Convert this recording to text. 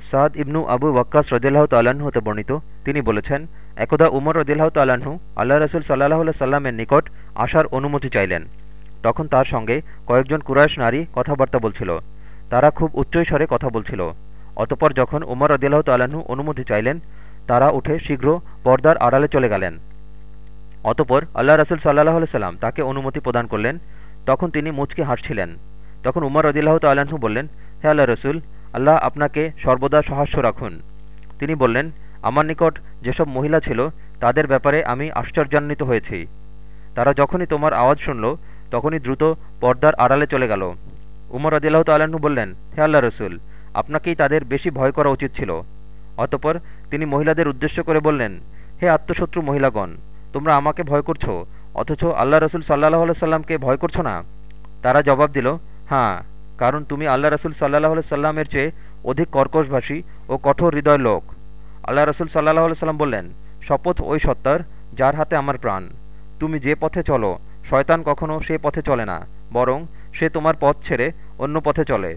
সাদ ইবনু আবু ওয়াক্কাস রদিল্লাহ তাল্লাহ্ন হতে বর্ণিত। তিনি বলেছেন, একদা উমর রদিল্লাহ তাল্লাহ্ন আল্লাহ রসুল সাল্লাহ সাল্লামের নিকট আসার অনুমতি চাইলেন। তখন তার সঙ্গে কয়েকজন কুরাইশ নারী কথাবার্তা বলছিল। তারা খুব উচ্চস্বরে কথা বলছিল। অতপর যখন উমর রদিল্লাহ তাল্লাহ্ন অনুমতি চাইলেন, তারা উঠে শীঘ্র পর্দার আড়ালে চলে গেলেন। অতপর আল্লাহ রসুল সাল্লাহ সাল্লাম তাকে অনুমতি প্রদান করলেন। তখন তিনি মুচকে হাসছিলেন। তখন উমর রদিল্লাহ তাল্লাহ্ন বললেন, হে আল্লাহ রসুল আল্লাহ আপনাকে সর্বদা সহাস্য রাখুন। তিনি বললেন, আমার নিকট যেসব মহিলা ছিল, তাদের ব্যাপারে আমি আশ্চর্যান্বিত হয়েছি। তারা যখনই তোমার আওয়াজ শুনল, তখনই দ্রুত পর্দার আড়ালে চলে গেল। উমর আদিল্লাহ তাল্লাহ্ন বললেন, হে আল্লাহ রসুল, আপনাকেই তাদের বেশি ভয় করা উচিত ছিল। অতপর তিনি মহিলাদের উদ্দেশ্য করে বললেন, হে আত্মশত্রু মহিলাগণ, তোমরা আমাকে ভয় করছ, অথচ আল্লাহ রসুল সাল্লাহ সাল্লামকে ভয় করছ না? তারা জবাব দিল হ্যাঁ। কারণ তুমি আল্লাহ রসুল সাল্লাহ সাল্লামের চেয়ে অধিক কর্কশভাষী ও কঠোর হৃদয় লোক। আল্লাহ রসুল সাল্লাহ সাল্লাম বললেন, শপথ ওই সত্তার যার হাতে আমার প্রাণ। তুমি যে পথে চলো, শয়তান কখনও সে পথে চলে না, বরং সে তোমার পথ ছেড়ে অন্য পথে চলে।